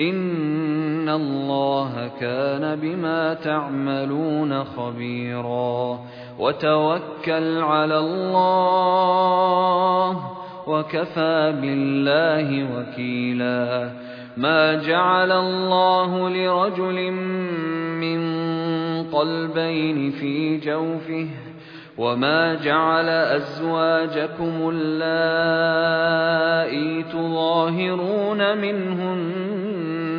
ان الله كان بما تعملون خبيرا وتوكل على الله وكفى بالله وكيلا ما جعل الله لرجل من قلبين في جوفه وما جعل أزواجكم اللائي تظاهرون منهن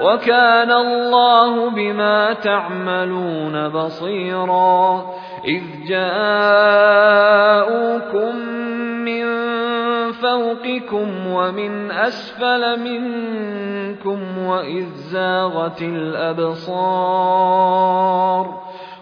وكان الله بما تعملون بصيرا. إذ جاءوكم من فوقكم ومن أسفل منكم وإذ زاغت الأبصار.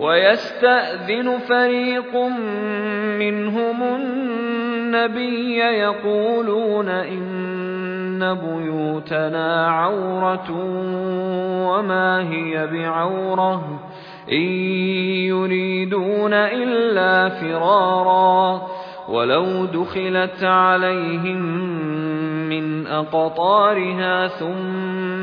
ويستأذن فريق منهم النبي يقولون إن بيوتنا عورة وما هي بعورة إن يريدون إلا فرارا ولو دخلت عليهم أقطارها ثم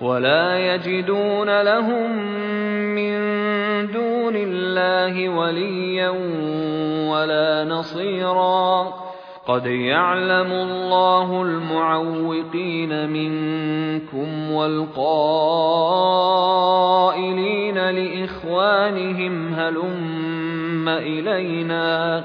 ولا يجدون لهم من دون الله وليا ولا نصيرا. قد يعلم الله المعوقين منكم والقائلين لإخوانهم هلم إلينا.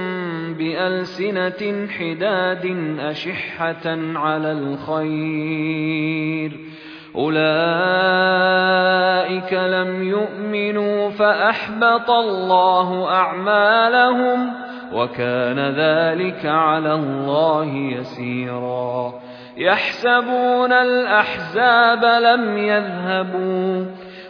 بألسنة حداد أشحة على الخير. أولئك لم يؤمنوا فأحبط الله أعمالهم وكان ذلك على الله يسيرا. يحسبون الأحزاب لم يذهبوا.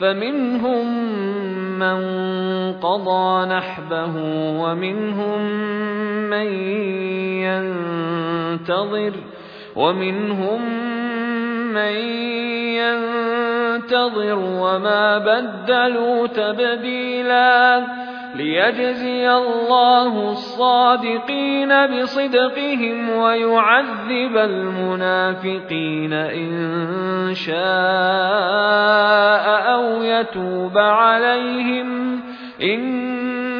فمنهم من قضى نحبه ومنهم من ينتظر ومنهم من ينتظر وما بدلوا تبديلاً ليجزي الله الصادقين بصدقهم ويعذب المنافقين إن شاء أو يتوب عليهم إن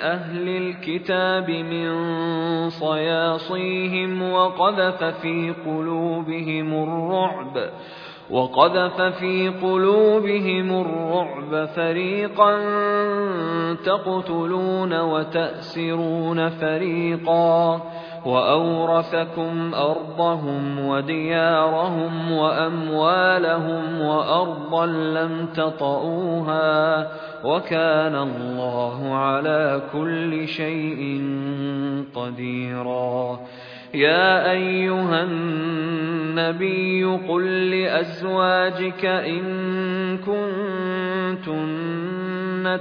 أهل الكتاب من صياصيهم وقذف في قلوبهم الرعب وقذف في قلوبهم الرعب فريقا تقتلون وتأسرون فريقا وأورثكم أرضهم وديارهم وأموالهم وأرضا لم تطئوها. وكان الله على كل شيء قديرا. يا أيها النبي قل لأزواجك إن كنتن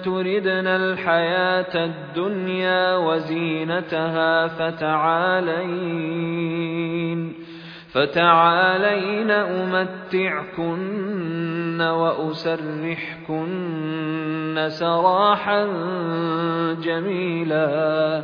تردن الحياة الدنيا وزينتها فتعالين. فتعالين أمتعكن وأسرحكن سراحا جميلا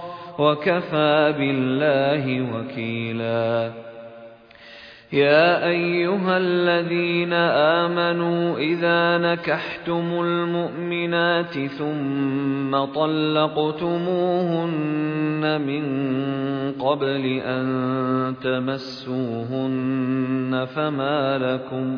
وكفى بالله وكيلا. يا أيها الذين آمنوا إذا نكحتم المؤمنات ثم طلقتموهن من قبل أن تمسوهن فما لكم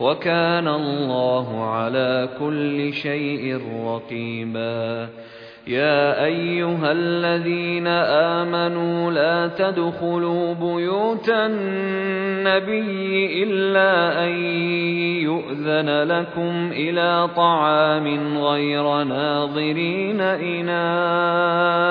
وكان الله على كل شيء رقيباً. يا أيها الذين آمنوا لا تدخلوا بيوت النبي إلا أن يؤذن لكم إلى طعام غير ناظرين إناه.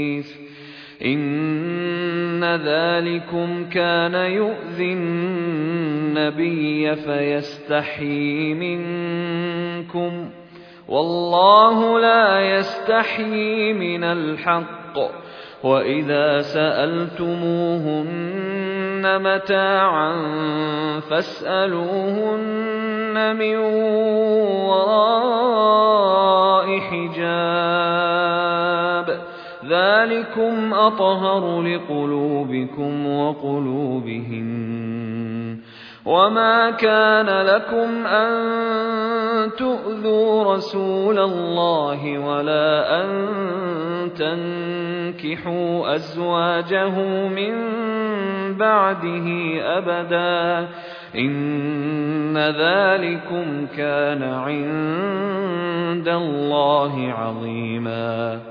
ذلكم كان يؤذي النبي فيستحيي منكم والله لا يستحيي من الحق وإذا سألتموهن متاعا فاسألوهن من وراء حجاب ذلكم أطهر لقلوبكم وقلوبهم وما كان لكم أن تؤذوا رسول الله ولا أن تنكحوا أزواجه من بعده أبدا إن ذلكم كان عند الله عظيماً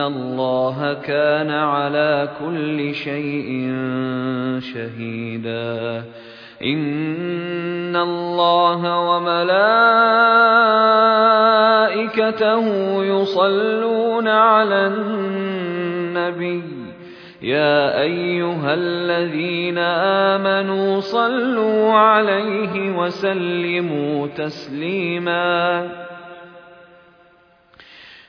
الله كان على كل شيء شهيدا إن الله وملائكته يصلون على النبي يا أيها الذين آمنوا صلوا عليه وسلموا تسليماً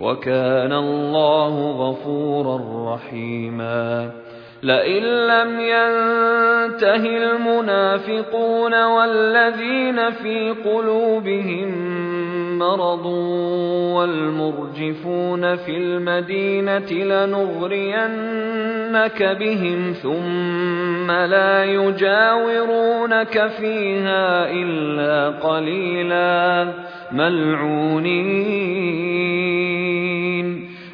وكان الله غفورا رحيما. لئن لم ينته المنافقون والذين في قلوبهم مرض والمرجفون في المدينة لنغرينك بهم ثم لا يجاورونك فيها إلا قليلا. ملعونين.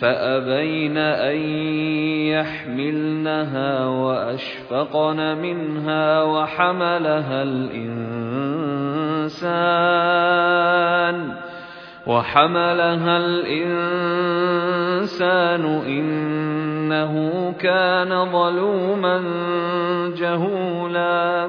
فأبين أن يحملنها وأشفقن منها وحملها الإنسان وحملها الإنسان إنه كان ظلوما جهولا